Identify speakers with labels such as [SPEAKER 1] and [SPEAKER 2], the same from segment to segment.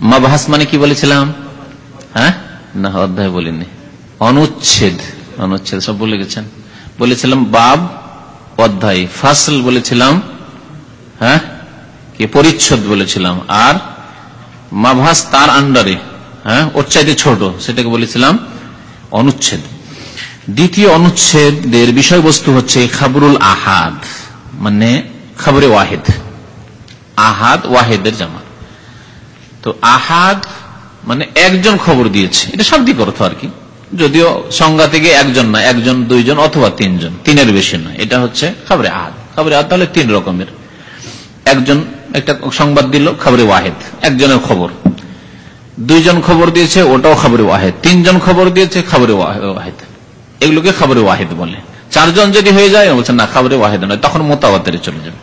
[SPEAKER 1] মাবাহাস মানে কি বলেছিলাম? হ্যাঁ? না অধ্যায় বলিনি। অনুচ্ছেদ। অনুচ্ছেদ সব বলে গেছেন। বলেছিলাম বাব অধ্যায়। ফাসল বলেছিলাম হ্যাঁ? কি পরিচ্ছদ বলেছিলাম। আর মাভাস তার আন্ডারে হ্যাঁ? ওর চাইতে ছোট, সেটাকে বলেছিলাম অনুচ্ছেদ। দ্বিতীয় অনুচ্ছেদের বিষয়বস্তু হচ্ছে খাবরুল আহাদ মানে খাবরে ওয়াহেদ। আহাদ ওয়াহেদের জামা। তো আহাদ মানে একজন খবর দিয়েছে। এটা শাব্দিক অর্থ আর কি। যদিও সংজ্ঞা থেকে একজন না একজন, দুইজন অথবা তিনজন, তিনের বেশি নয়। এটা হচ্ছে খবরে আহাদ খবরে আহাদ তাহলে তিন রকমের। একজন একটা সংবাদ দিল, খবরে ওয়াহেদ, একজনের খবর। দুইজন খবর দিয়েছে, ওটাও খবরে ওয়াহেদ। তিনজন খবর দিয়েছে, খবরে ওয়াহেদ। এগুলোকে খবরে ওয়াহেদ বলে। চারজন যদি হয়ে যায় বলছেন না, খবরে ওয়াহেদ নয়। তখন মোতাবাতারে চলে যাবে।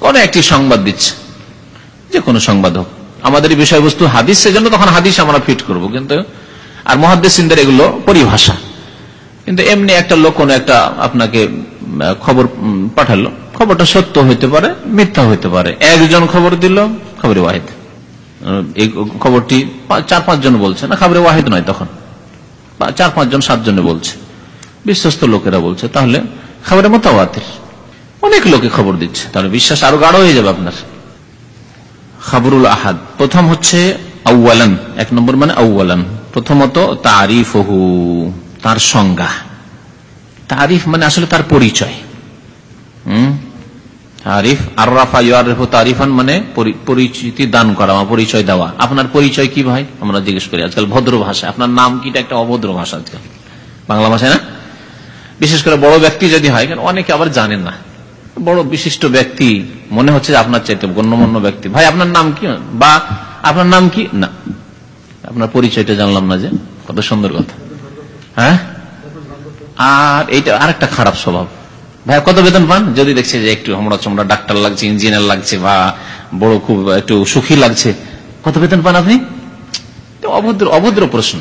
[SPEAKER 1] কোন একটি সংবাদ দিচ্ছে। যে কোনো সংবাদ হোক। আমাদের বিষয়বস্তু হাদিস, সেজন্য তখন হাদিস আমরা ফিট করব। কিন্তু আর মহাদ্দেসিনদের এগুলো পরিভাষা। কিন্তু এমনি একটা লোক কোনো একটা আপনাকে খবর পাঠালো। খবরটা সত্য হইতে পারে, মিথ্যা হইতে পারে। একজন খবর দিল, খবরে ওয়াহিদ। এই খবরটি চার পাঁচজন বলছে। না, খবরে ওয়াহিদ নয় তখন। চার পাঁচজন, সাতজনে বলছে। বিশ্বস্ত লোকেরা বলছে, তাহলে খবরে মোতাবাতের অনেক লোকে খবর দিচ্ছে। তাহলে বিশ্বাস আরও গাঢ় হয়ে যাবে আপনার। খাবরুল আহাদ। প্রথম হচ্ছে আউ্লান এক নম্বর মানে আউ্লান প্রথমত তারিফ তার সংজ্ঞা। তারিফ মানে আসলে তার পরিচয়। তারিফ আর রাফা ইয়ারিফ তারিফান মানে পরিচিতি দান করা পরিচয় দেওয়া। আপনার পরিচয় কি ভাই? আমরা জিজ্ঞেস করি আজকাল ভদ্র ভাষা আপনার নাম কিটা একটা অভদ্র ভাষা আজকাল? বাংলা ভাষায় না? বিশেষ করে বড় ব্যক্তি যদি হয় কারণ অনেকে আবার জানেন না। বড় বিশিষ্ট ব্যক্তি, মনে হচ্ছে আপনার চাইতে গণ্যমান্য ব্যক্তি। ভাই, আপনার নাম কি? বা আপনার নাম কি? না। আপনার পরিচয়টা জানলাম না যে, কত সুন্দর কথা। হ্যাঁ? আর এইটা আরেকটা খারাপ স্বভাব। ভাই, কত বেতন পান? যদি দেখছে যে একটু আমরা চমড়া ডাক্তার লাগছে, ইঞ্জিনিয়ার লাগছে বা বড় খুব একটু সুখী লাগছে, কত বেতন পান আপনি? অভদ্র অভদ্র প্রশ্ন।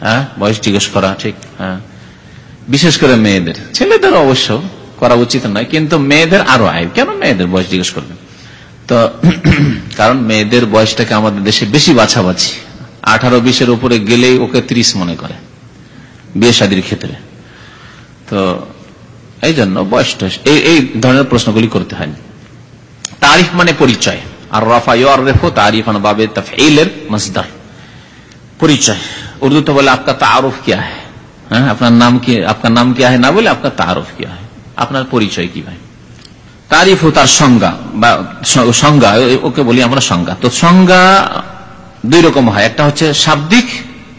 [SPEAKER 1] হ্যাঁ? বয়স জিজ্ঞেস করা, ঠিক। হ্যাঁ। বিশেষ করে মেয়েদের। ছেলেদের অবশ্য করা উচিত নয়, কিন্তু মেয়েদের আরও আয়। কেন মেয়েদের বয়স জিজ্ঞেস করবেন? তো, কারণ মেয়েদের বয়সটাকে আমাদের দেশে বেশি বাছাবাছি। আঠারো বিশের উপরে গেলেই ওকে ত্রিশ মনে করে, বিয়ে শাদির ক্ষেত্রে। তো এই জন্য বয়সটা এই ধরনের প্রশ্নগুলি করতে হয়নি তারিফ মানে পরিচয়। আর রফা রেফো তারিফ বাবে তফিলের মসদার। পরিচয়। উর্দু তো বলে আপনার তারফ কিয়া হ্যাঁ আপনার নাম কি, আপনার নাম কিয়া है না বলে আপনার তারফ কিয়া है আপনার পরিচয় কি ভাই? তারিফ ও তার সংজ্ঞা বা সংজ্ঞা, ওকে বলি আমরা সংজ্ঞা। তো সংজ্ঞা দুই রকম হয়। একটা হচ্ছে শাব্দিক,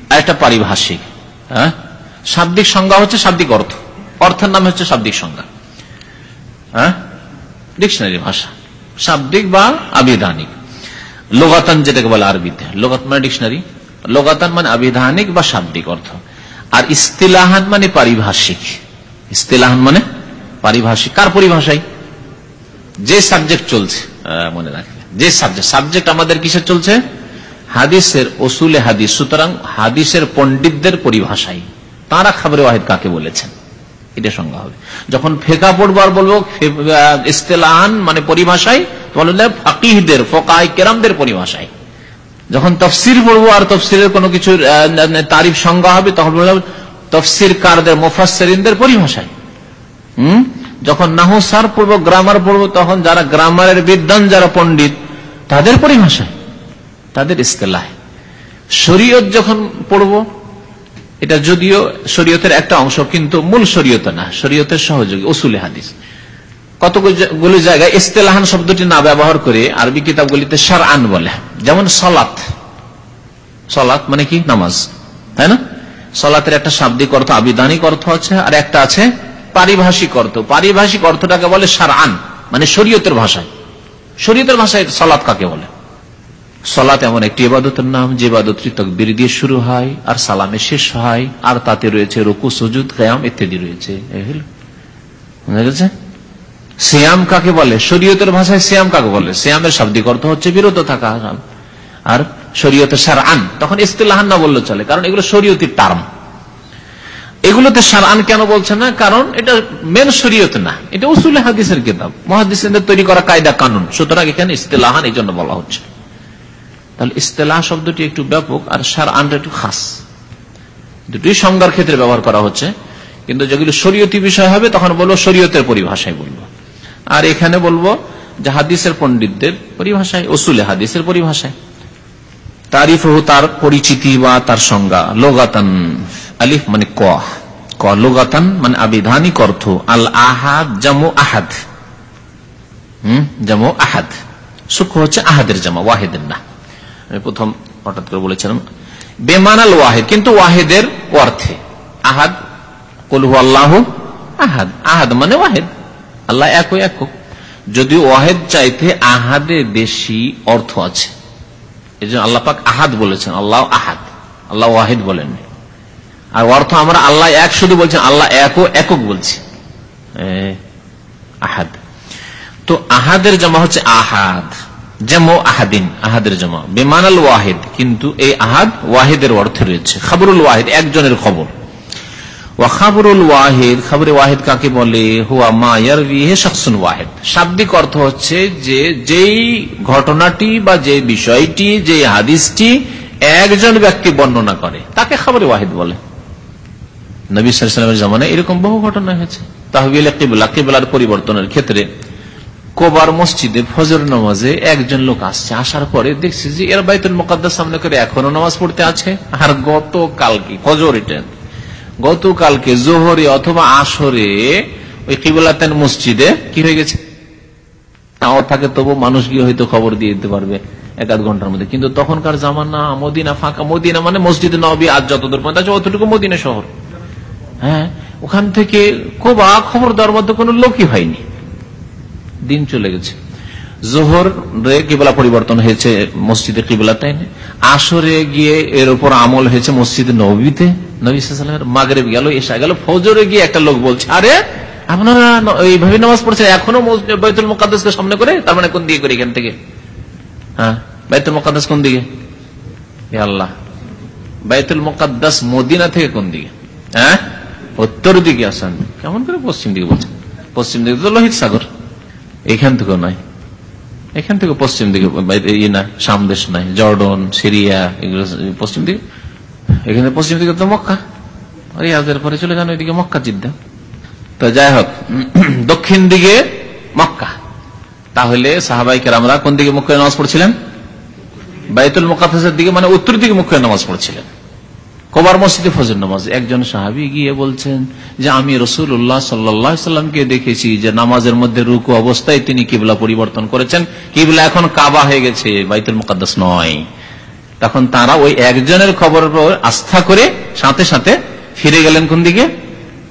[SPEAKER 1] আর একটা পারিভাষিক। হ্যাঁ? শাব্দিক সংজ্ঞা হচ্ছে শাব্দিক অর্থ। অর্থের নাম হচ্ছে শাব্দিক সংজ্ঞা। হ্যাঁ? ডিকশনারি ভাষা। শাব্দিক বা আবিধানিক। লোগাতান যেটাকে বলে আরবিতে। লোগাত মানে ডিকশনারি। লোগাতান মানে আবিধানিক বা শাব্দিক অর্থ। আর ইস্তিলাহান মানে পারিভাষিক। ইস্তিলাহান মানে পারিভাষিক। কার পরিভাষায়? যে সাবজেক্ট চলছে। মনে রাখবে। যে সাবজেক্ট সাবজেক্ট আমাদের কিসের চলছে? হাদিসের ওসুলে হাদিস। সুতরাং হাদিসের পণ্ডিতদের পরিভাষায় তারা খাবরে ওয়াহিদ কাকে বলেছেন? এটা সংজ্ঞা হবে। যখন ফেকা পড়ব আর বলব ইস্তেলাহান মানে পরিভাষায় বললে ফাকিহদের ফোকাই কেরামদের পরিভাষায় যখন তফসির পড়ব আর তফসিরের কোনো কিছু তারিফ সংজ্ঞা হবে, তখন বললাম তফসির কারদের মোফাসেরিনদের পরিভাষায় হম? যখন নাহু সার পড়ব, গ্রামার পড়ব, তখন যারা গ্রামারের বিদ্যান যারা পণ্ডিত, তাদের পরিভাষায় তাদের ইস্তেলায় শরীয়ত যখন পড়ব, এটা যদিও শরীয়তের একটা অংশ, কিন্তু মূল শরীয়ত না, শরীয়তের সহযোগী ওসুলে হাদিস। কতগুলি জায়গায় ইস্তেলাহান শব্দটি না ব্যবহার করে আরবি কিতাবগুলিতে সার আন বলে, যেমন সলাত। সলাত মানে কি? নামাজ। তাই না? সলাতের একটা শাব্দিক অর্থ, আবিধানিক অর্থ আছে, আর একটা আছে পারিভাষিক অর্থ। পারিভাষিক অর্থটাকে বলে সার আন মানে শরীয়তের ভাষায়। শরীয়তের ভাষায় সলাৎ কাকে বলে? সলাত এমন একটি এবাদতের নাম, যে ইবাদতটি তকবির দিয়ে শুরু হয়, আর সালামে শেষ হয়, আর তাতে রয়েছে রুকু, সজুদ কয়াম ইত্যাদি রয়েছে। শ্যাম কাকে বলে? শরীয়তের ভাষায় শ্যাম কাকে বলে? শ্যামের শাব্দিক অর্থ হচ্ছে বিরত থাকা আর শরীয়তে সার আন তখন ইস্তেলাহান না বললে চলে, কারণ এগুলো শরীয়তির টার্ম। এগুলোতে সারান কেন বলছে না? কারণ এটা মেন শরীয়ত না। এটা উসুল হাদিসের কিতাব। মহাদিসের তৈরি করা কায়দা কানুন। সুতরাং এখানে ইস্তেলাহান এই জন্য বলা হচ্ছে। তাহলে ইস্তেলাহ শব্দটি একটু ব্যাপক আর সার আনটা একটু খাস। দুটি সংজ্ঞার ক্ষেত্রে ব্যবহার করা হচ্ছে। কিন্তু যেগুলো শরীয়তি বিষয় হবে, তখন বলব শরীয়তের পরিভাষায় বলব। আর এখানে বলব যে হাদিসের পণ্ডিতদের পরিভাষায় ওসুলে হাদিসের পরিভাষায়। তারিফ তার পরিচিতি বা তার সংজ্ঞা। লোগাতান আলিফ মানে ক। ক লোগাতান মানে আবিধানিক অর্থ। আল আহাদ জামু আহাদ। হম? জামু আহাদ। সূক্ষ্ম হচ্ছে আহাদের জামা, ওয়াহেদের না। প্রথম হঠাৎ করে বলেছিলাম, বেমানাল ওয়াহেদ, কিন্তু ওয়াহেদের অর্থে। আহাদ কলহু আল্লাহ আহাদ। আহাদ মানে ওয়াহেদ। আল্লাহ এক একক যদি ওয়াহেদ চাইতে আহাদে বেশি অর্থ আছে, এই জন্য আল্লাহ পাক আহাদ বলেছেন, আল্লাহ আহাদ। আল্লাহ ওয়াহেদ বলেননি আর অর্থ আমরা আল্লাহ এক শুধু বলছেন আল্লাহ এক একক বলছি। আহাদ। তো আহাদের জমা হচ্ছে আহাদ। আহাদিন, আহাদের জমা। কিন্তু এই আহাদ ওয়াহেদের অর্থে রয়েছে। খাবরুল একজনের খবর। ওয়াখাবরুল কাকে বলে? হুয়া শাব্দিক অর্থ হচ্ছে যে, যেই ঘটনাটি বা যে বিষয়টি যে হাদিসটি একজন ব্যক্তি বর্ণনা করে, তাকে খাবরে ওয়াহেদ বলে। নবী সালামের জামানে এরকম বহু ঘটনা হয়েছে। তাহবিল কিবলা, কিবলার পরিবর্তনের ক্ষেত্রে কোবার মসজিদে ফজর নামাজে একজন লোক আসছে, আসার পরে দেখছি যে এর বাইতুল মোকাদ্দার সামনে করে এখনও নামাজ পড়তে আছে। আর গত কালকে ফজর এটা, গতকালকে জোহরে অথবা আসরে ওই কিবলাতেন মসজিদে কি হয়ে গেছে? তাও থাকে তবু মানুষ গিয়ে হয়তো খবর দিয়ে দিতে পারবে এক আধ ঘণ্টার মধ্যে। কিন্তু তখনকার জামানা, মদিনা ফাঁকা, মদিনা মানে মসজিদ নবী আজ যতদূর পর্যন্ত আছে, অতটুকু মদিনা শহর। হ্যাঁ ওখান থেকে কোবা খবর দেওয়ার মধ্যে কোন লোকই হয়নি। দিন চলে গেছে। জোহর রে কিবলা পরিবর্তন হয়েছে মসজিদে কিবলা তাই না আসরে গিয়ে এর উপর আমল হয়েছে মসজিদে নবীতে। নবীলামের মাগরে গেল এসা গেল, ফজরে গিয়ে একটা লোক বলছে, আরে, আপনারা এইভাবে নামাজ পড়ছেন, এখনও বাইতুল মোকাদ্দাসকে সামনে করে, তার মানে কোন দিকে করে এখান থেকে? হ্যাঁ বাইতুল মোকাদ্দাস কোন দিকে? আল্লাহ, বাইতুল মোকাদ্দাস মদিনা থেকে কোন দিকে? হ্যাঁ উত্তর দিকে আসান কেমন করে পশ্চিম দিকে বলছেন? পশ্চিম দিকে তো লোহিত সাগর। এখান থেকেও নয় এখান থেকে পশ্চিম দিকে ইয়ে না সামদেশ নাই, জর্ডন, সিরিয়া, এগুলো পশ্চিম দিকে। এখানে পশ্চিম দিকে তো মক্কা। রিয়াজের পরে চলে যান ওইদিকে মক্কা, জিদ্দা। তো যাই হোক, দক্ষিণ দিকে মক্কা। তাহলে সাহাবাই কেরামরা কোন দিকে মুখ্য নামাজ পড়ছিলেন? বাইতুল মোকাফেসের দিকে মানে উত্তর দিকে মুখ্য নামাজ পড়ছিলেন। কবার মসজিদে ফজর নামাজ। একজন সাহাবি গিয়ে বলছেন যে, আমি রসুল উল্লাহ সাল্লামকে দেখেছি যে নামাজের মধ্যে রুকু অবস্থায় তিনি কিবলা পরিবর্তন করেছেন। কিবলা এখন কাবা হয়ে গেছে, বাইতুল মুকাদ্দাস নয়। তখন তারা ওই একজনের খবর আস্থা করে সাথে সাথে ফিরে গেলেন কোন দিকে?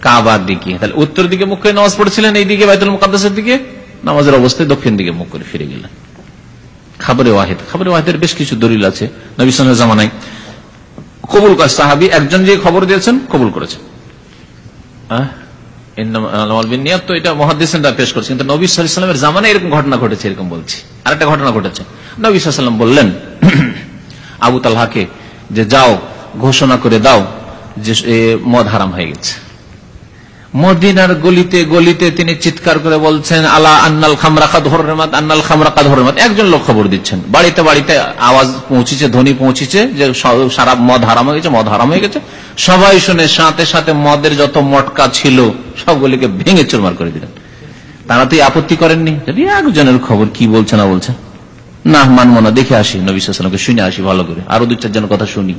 [SPEAKER 1] কাবার দিকে। তাহলে উত্তর দিকে মুখ করে নামাজ পড়ছিলেন, এই দিকে বাইতুল মুকাদ্দাসের দিকে? নামাজের অবস্থায় দক্ষিণ দিকে মুখ করে ফিরে গেলেন। খাবারে ওয়াহেদ। খাবারে ওয়াহিদের বেশ কিছু দলিল আছে। নবী জামানায় কবুল করে, সাহাবি একজন যে খবর দিয়েছেন, কবুল করেছেন। এটা এরকম ঘটনা ঘটেছে, এরকম বলছি। আরেকটা ঘটনা ঘটেছে। বললেন, আবু তালহাকে যে যাও, ঘোষণা করে দাও যে মদ হারাম হয়ে গেছে। মদিনার গলিতে গলিতে তিনি চিৎকার করে বলছেন, আলা আন্নাল খামরাকা ধর্মেমাত আন্নাল খামরাকা ধর্মেমাত একজন লোক খবর দিচ্ছেন। বাড়িতে বাড়িতে আওয়াজ পৌঁছেছে, ধ্বনি পৌঁছেছে যে সারা মদ হারাম হয়ে গেছে, মদ হারাম হয়ে গেছে। সবাই শুনে সাথে সাথে মদের যত মটকা ছিল, সবগুলিকে ভেঙে চুরমার করে দিলেন। তারা তো আপত্তি করেননি। একজনের খবর কি বলছে না বলছে, না, মানব না, দেখে আসি নবীলামকে শুনে আসি, ভালো করে। আরও দু চারজনের কথা শুনি।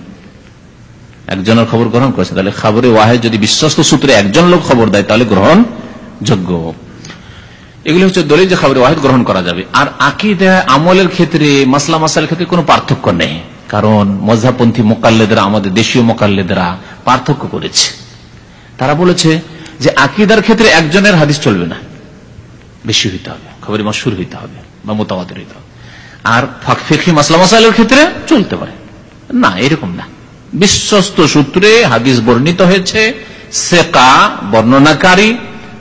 [SPEAKER 1] একজনের খবর গ্রহণ করেছে, তাহলে খবরে ওয়াহেদ যদি বিশ্বস্ত সূত্রে একজন লোক খবর দেয়, তাহলে গ্রহণ যোগ্য। এগুলি হচ্ছে দলিল যে খবরে ওয়াহেদ গ্রহণ করা যাবে। আর আকিদা, আমলের ক্ষেত্রে, মাসলা মাসালের ক্ষেত্রে কোনো পার্থক্য নেই। কারণ মজাপন্থী মোকাল্লেদরা, আমাদের দেশীয় মোকাল্লেদরা পার্থক্য করেছে। তারা বলেছে যে আকিদার ক্ষেত্রে একজনের হাদিস চলবে না। বেশি হইতে হবে, খবরে মাসুর হইতে হবে বা মোতাবাদের হইতে হবে। আর ফিকি মাসলা, মাসাইলের ক্ষেত্রে চলতে পারে। না, এরকম না। বিশ্বস্ত সূত্রে হাদিস বর্ণিত হয়েছে, সেকা বর্ণনাকারী।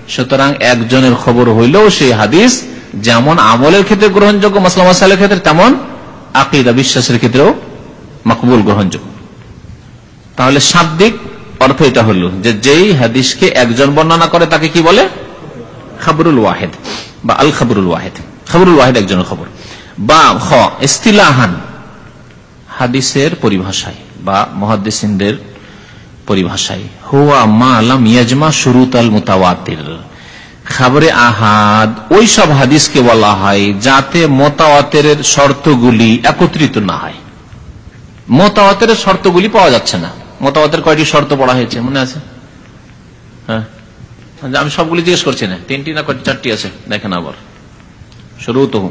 [SPEAKER 1] সুতরাং একজনের খবর হইলেও সেই হাদিস যেমন আমলের ক্ষেত্রে গ্রহণযোগ্য মাসলা মাসাইলের ক্ষেত্রে তেমন, আকিদা বিশ্বাসের ক্ষেত্রেও মকবুল গ্রহণযোগ্য। তাহলে শাব্দিক অর্থ এটা হলো যে যেই হাদিসকে একজন বর্ণনা করে তাকে কি বলে? খাবরুল ওয়াহেদ বা আল খাবরুল ওয়াহেদ। খাবরুল ওয়াহেদ একজনের খবর। বা খ, ইস্তিলাহান। হাদিসের পরিভাষায়। বা মহাদিসিনদের পরিভাষায়। হুয়া মা আলাম ইয়াজমা শুরুত আল মোতাওয়াতির। খাবরে আহাদ, ওই সব হাদিসকে বলা হয় যাতে মোতাওয়াতের শর্তগুলি একত্রিত না হয়। মোতাওয়াতের শর্তগুলি পাওয়া যাচ্ছে না। মোতাওয়াতের কয়টি শর্ত পড়া হয়েছে, মনে আছে? হ্যাঁ। আমি সবগুলি জিজ্ঞেস করছি না। তিনটি না কয়টি? চারটি আছে। দেখেন আবার। শুরু তো।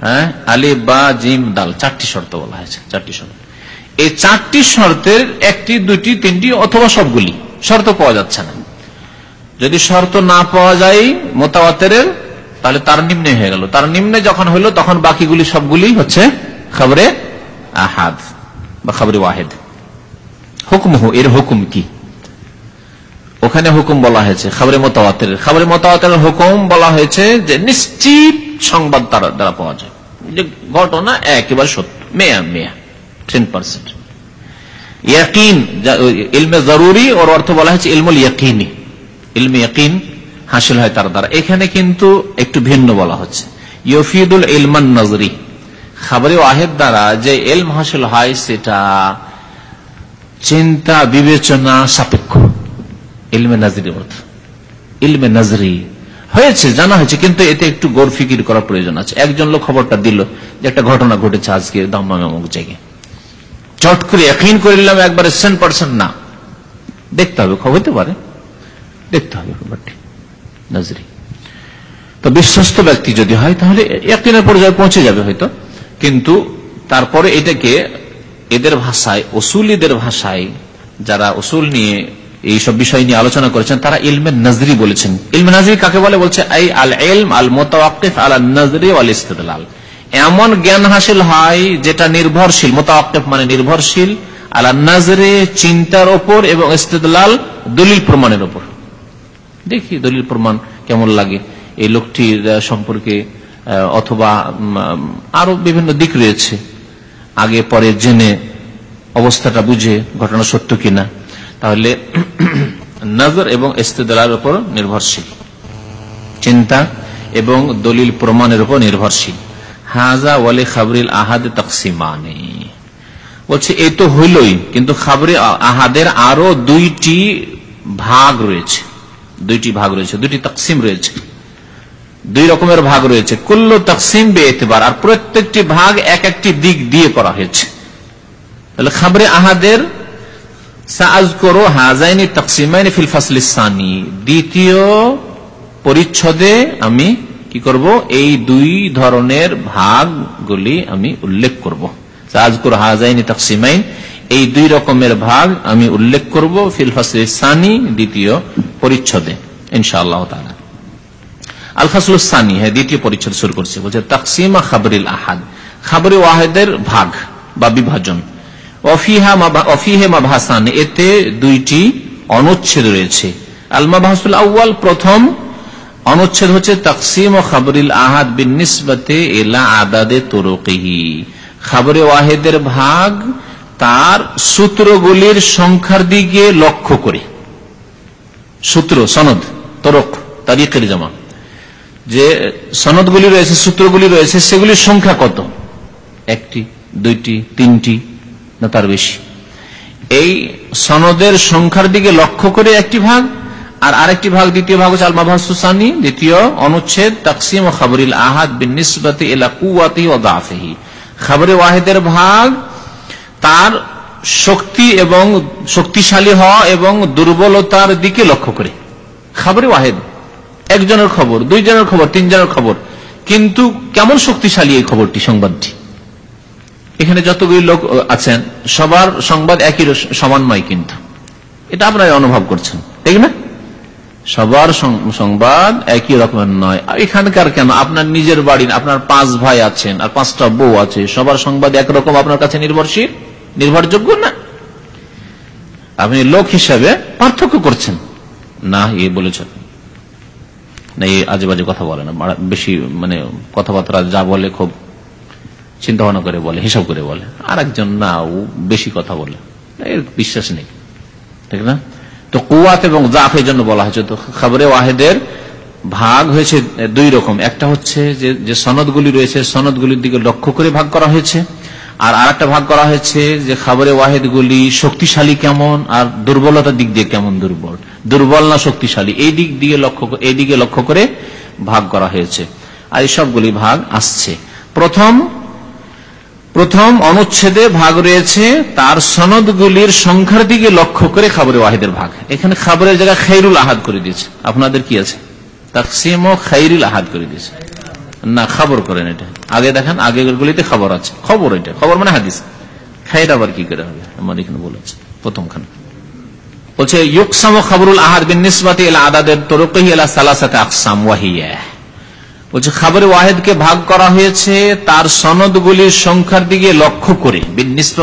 [SPEAKER 1] হ্যাঁ? আলি বা, জিম, দাল। চারটি শর্ত বলা হয়েছে। চারটি শর্ত। এই চারটি শর্তের একটি দুটি তিনটি অথবা সবগুলি শর্ত পাওয়া যাচ্ছে না। যদি শর্ত না পাওয়া যায় মোতাবাতের তাহলে তার নিম্নে হয়ে গেল। তার নিম্নে যখন হইল, তখন বাকিগুলি সবগুলি হচ্ছে খবরে আহাদ বা খবরে ওয়াহেদ। হুকুম এর হুকুম কি? ওখানে হুকুম বলা হয়েছে, খবরে মোতাবাতের খবরে মোতাবাতের হুকুম বলা হয়েছে যে নিশ্চিত সংবাদ তার দ্বারা পাওয়া যায়। ঘটনা একেবারে সত্য মেয়া মেয়া চিন্তা বিবেচনা সাপেক্ষ ইলমে নাজরি ইলমে নাজরি হয়েছে জানা হয়েছে কিন্তু এতে একটু গোর ফিকির করার প্রয়োজন আছে একজন লোক খবরটা দিল যে একটা ঘটনা ঘটেছে আজকে দাম্মাম জায়গায় চট করে একইন করে নিলাম, একবারে সেন পার্সেন্ট না। দেখতে হবে, খবর হতে পারে। দেখতে হবে নাজরি। তো বিশ্বস্ত ব্যক্তি যদি হয়, তাহলে একদিনের পর্যায়ে পৌঁছে যাবে হয়তো। কিন্তু তারপরে এটাকে এদের ভাষায় ওসুলিদের ভাষায়, যারা ওসুল নিয়ে এই সব বিষয় নিয়ে আলোচনা করেছেন, তারা ইলমে নজরি বলেছেন। ইলমে নজরি কাকে বলে? বলছে, আই আল এলম আল মোতাকিফ আল নজরি আল ইস্তেদলাল এমন জ্ঞান হাসিল হয় যেটা নির্ভরশীল মোতাকিফ মানে নির্ভরশীল, আলা নজরে, চিন্তার ওপর এবং ইস্তেদলাল দলিল প্রমাণের ওপর। দেখি দলিল প্রমাণ কেমন লাগে এই লোকটির সম্পর্কে অথবা আরও বিভিন্ন দিক রয়েছে। আগে, পরে জেনে অবস্থাটা বুঝে ঘটনা সত্য কিনা। তাহলে, নজর এবং ইস্তেদার উপর নির্ভরশীল। চিন্তা এবং দলিল প্রমাণের উপর নির্ভরশীল। হাজা ওয়ালে খাবরিল আহাদ তকসিমানি। বলছে এই তো হইলই, কিন্তু খাবরে আহাদের আরও দুইটি ভাগ রয়েছে। দুইটি ভাগ রয়েছে, দুইটি তকসিম রয়েছে। দুই রকমের ভাগ রয়েছে। কুল্ল তকসিম বেতবার আর প্রত্যেকটি ভাগ এক একটি দিক দিয়ে করা হয়েছে। তাহলে খাবরে আহাদের সাজ করো হাজাইনি তকসিমাইনি ফিল দ্বিতীয় পরিচ্ছদে আমি কি করব? এই দুই ধরনের ভাগগুলি আমি উল্লেখ করব। সাজ হাজাইনি তকসিমাইন, এই দুই রকমের ভাগ আমি উল্লেখ করব ফিল ফাসলিসানি দ্বিতীয় পরিচ্ছদে, ইনশাআল্লাহ তাআলা। আল ফাসলুসানি হ্যাঁ দ্বিতীয় পরিচ্ছদ শুরু করছে। বলছে আহাদ। ওয়াহেদের ভাগ বা বিভাজন। অফিহে এতে দুইটি অনুচ্ছেদ রয়েছে। আল মাভাসুল প্রথম অনুচ্ছেদ হচ্ছে, তাকসিম ও খাবরিল আহাদ বিন নিসবতে এলা আদাদে তোরকিহি। খাবরে ওয়াহেদের ভাগ তার সূত্রগুলির সংখ্যার দিকে লক্ষ্য করে। সূত্র, সনদ, তরক, তারিখের জমা। যে সনদগুলি রয়েছে, সূত্রগুলি রয়েছে, সেগুলির সংখ্যা কত? একটি, দুইটি, তিনটি, না তার বেশি? এই সনদের সংখ্যার দিকে লক্ষ্য করে একটি ভাগ আর আরেকটি ভাগ, দ্বিতীয় ভাগ হচ্ছে আলমাভাসানি দ্বিতীয় অনুচ্ছেদ, তাকসিম ও খাবরিল আহাদ বিন নিসবতি এলা কুয়াতি ও গাফেহি খাবরে ওয়াহেদের ভাগ, তার শক্তি এবং শক্তিশালী হওয়া এবং দুর্বলতার দিকে লক্ষ্য করে। খাবরে ওয়াহেদ, একজনের খবর, দুইজনের খবর, তিনজনের খবর, কিন্তু কেমন শক্তিশালী এই খবরটি, সংবাদটি? এখানে যতগুলি লোক আছেন, সবার সংবাদ একই সমান নয় কিন্তু। এটা আপনারা অনুভব করছেন ঠিক না? সবার সংবাদ একই রকমের নয়। এখানকার কেন? আপনার নিজের বাড়ি, আপনার পাঁচ ভাই আছেন আর পাঁচটা বউ আছে, সবার সংবাদ একরকম আপনার কাছে নির্ভরশীল? নির্ভরযোগ্য না? আপনি লোক হিসাবে পার্থক্য করছেন। না, এ বলেছেন। না এই আজে বাজে কথা বলে না। বেশি মানে কথাবার্তা যা বলে খুব চিন্তা ভাবনা করে বলে, হিসাব করে বলে। আর একজন না, ও বেশি কথা বলে। এর বিশ্বাস নেই। ঠিক না? তো কুয়াত এবং জাফ এই জন্য বলা হয়েছে। তো খবরে ওয়াহেদের ভাগ হয়েছে দুই রকম। একটা হচ্ছে যে যে সনদগুলি রয়েছে, সনদগুলির দিকে লক্ষ্য করে ভাগ করা হয়েছে। আর আর একটা ভাগ করা হয়েছে যে খাবারে ওয়াহেদগুলি শক্তিশালী কেমন আর দুর্বলতার দিক দিয়ে কেমন দুর্বল। দুর্বল না শক্তিশালী, এই দিক দিয়ে লক্ষ্য এই দিকে লক্ষ্য করে ভাগ করা হয়েছে। আর এই সবগুলি ভাগ আসছে। প্রথম প্রথম অনুচ্ছেদে ভাগ রয়েছে তার সনদগুলির সংখ্যার দিকে লক্ষ্য করে খাবারে ওয়াহিদের ভাগ। এখানে খাবারের জায়গায় খাইরুল আহাদ করে দিয়েছে। আপনাদের কি আছে? তাকসিম ও খাইরুল আহাদ করে দিয়েছে। না, খবর করেন এটা। আগে দেখেন, আগের গুলিতে খবর আছে। খবর এটা। খবর মানে হাদিস। খাইর আবার কি করে হবে? আমার এখানে বলেছে প্রথমখানে। বলছে, ইউকসাম খবরুল আহাদ বিন নিসবাতি এলা আদাদের তরুকহি এলা সালাসাতে আকসাম ওয়াহিয়া। বলছে খাবারে ওয়াহেদকে ভাগ করা হয়েছে, তার সনদগুলির সংখ্যার দিকে লক্ষ্য করে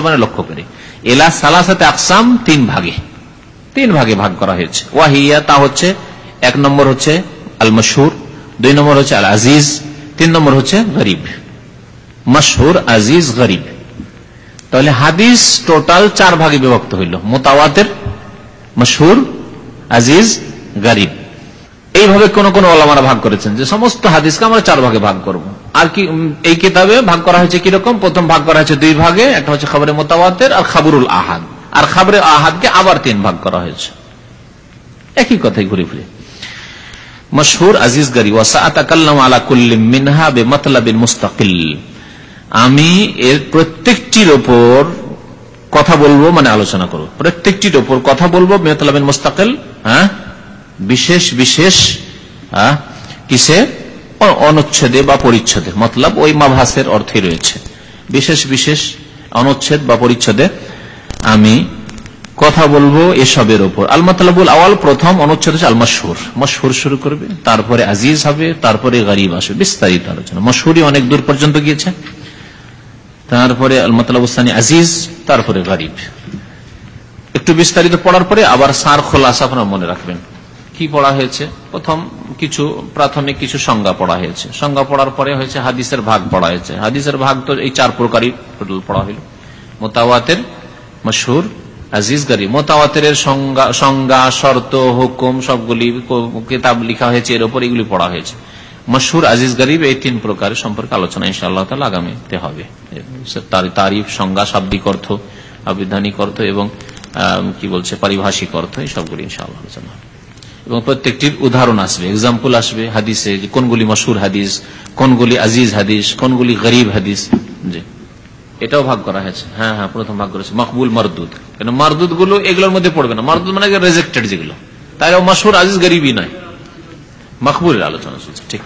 [SPEAKER 1] মানে লক্ষ্য করে। এলা সালাসাতে আকসাম, তিন ভাগে। তিন ভাগে ভাগ করা হয়েছে। ওয়াহিয়া তা হচ্ছে, এক নম্বর হচ্ছে আল মশুর দুই নম্বর হচ্ছে আল আজিজ তিন নম্বর হচ্ছে গরিব। মশহুর, আজিজ, গরিব। তাহলে হাদিস টোটাল চার ভাগে বিভক্ত হইল। মোতাওয়াতের, মশহুর, আজিজ, গরিব। এইভাবে কোন কোন ওলামারা ভাগ করেছেন যে সমস্ত হাদিসকে আমরা চার ভাগে ভাগ করব। আর কি এই কিতাবে ভাগ করা হয়েছে কীরকম? প্রথম ভাগ করা হয়েছে দুই ভাগে, একটা হচ্ছে খবরে মোতাবাতের আর খাবরুল আহাদ। আর খাবরে আহাদকে আবার তিন ভাগ করা হয়েছে। একই কথাই ঘুরে ফিরে। মশহুর আজিজ গরি কুল্লি মিনহা আমি এর প্রত্যেকটির ওপর কথা বলব মানে আলোচনা করব। প্রত্যেকটির ওপর কথা বলব মেতলাবিন মুস্তাকিল হ্যাঁ? বিশেষ বিশেষ কিসে? অনুচ্ছেদে বা পরিচ্ছদে। মতলব ওই মাভাসের অর্থে রয়েছে। বিশেষ বিশেষ, অনুচ্ছেদ বা পরিচ্ছদে আমি কথা বলব এসবের ওপর আল আওয়াল প্রথম অনুচ্ছেদ হচ্ছে আল মশহুর শুরু করবে, তারপরে আজিজ হবে, তারপরে গরিব আসবে। বিস্তারিত আলোচনা। মশহুরি অনেক দূর পর্যন্ত গিয়েছে। তারপরে আল আজিজ, তারপরে গরিব। একটু বিস্তারিত পড়ার পরে আবার সার খোলাসা আপনার মনে রাখবেন। কি পড়া হয়েছে? প্রথম কিছু প্রাথমিক কিছু সংজ্ঞা পড়া হয়েছে। সংজ্ঞা পড়ার পরে হয়েছে হাদিসের ভাগ পড়া হয়েছে। হাদিসের ভাগ তো এই চার প্রকারই পড়া হইল। মোতাওয়াতের, মশহুর আজিজ গরিব মোতাওয়াতের সংজ্ঞা শর্ত, হুকুম সবগুলি কিতাব লিখা হয়েছে, এর উপর এগুলি পড়া হয়েছে। মশহুর আজিজ গরিব এই তিন প্রকারের সম্পর্কে আলোচনা ইনশাআল্লাহ তালা আগামীতে হবে। তার, তারিফ, সংজ্ঞা, শাব্দিক অর্থ, আবিধানিক অর্থ এবং কি বলছে, পারিভাষিক অর্থ, এই সবগুলি ইনশাআল্লাহ আলোচনা হবে। এবং প্রত্যেকটির উদাহরণ আসবে এক্সাম্পল আসবে হাদিসে যে কোনগুলি মশুর হাদিস, কোনগুলি আজিজ হাদিস, কোনগুলি গরিব হাদিস, জি। এটাও ভাগ করা হয়েছে। হ্যাঁ হ্যাঁ প্রথম ভাগ করেছে। মকবুল মারদুদ। কেন মারদুদগুলো এগুলোর মধ্যে পড়বে না। মারদুদ মানে রেজেক্টেড যেগুলো। তাই মশুর আজিজ গরিবই নয়। মকবুলের আলোচনা ঠিক।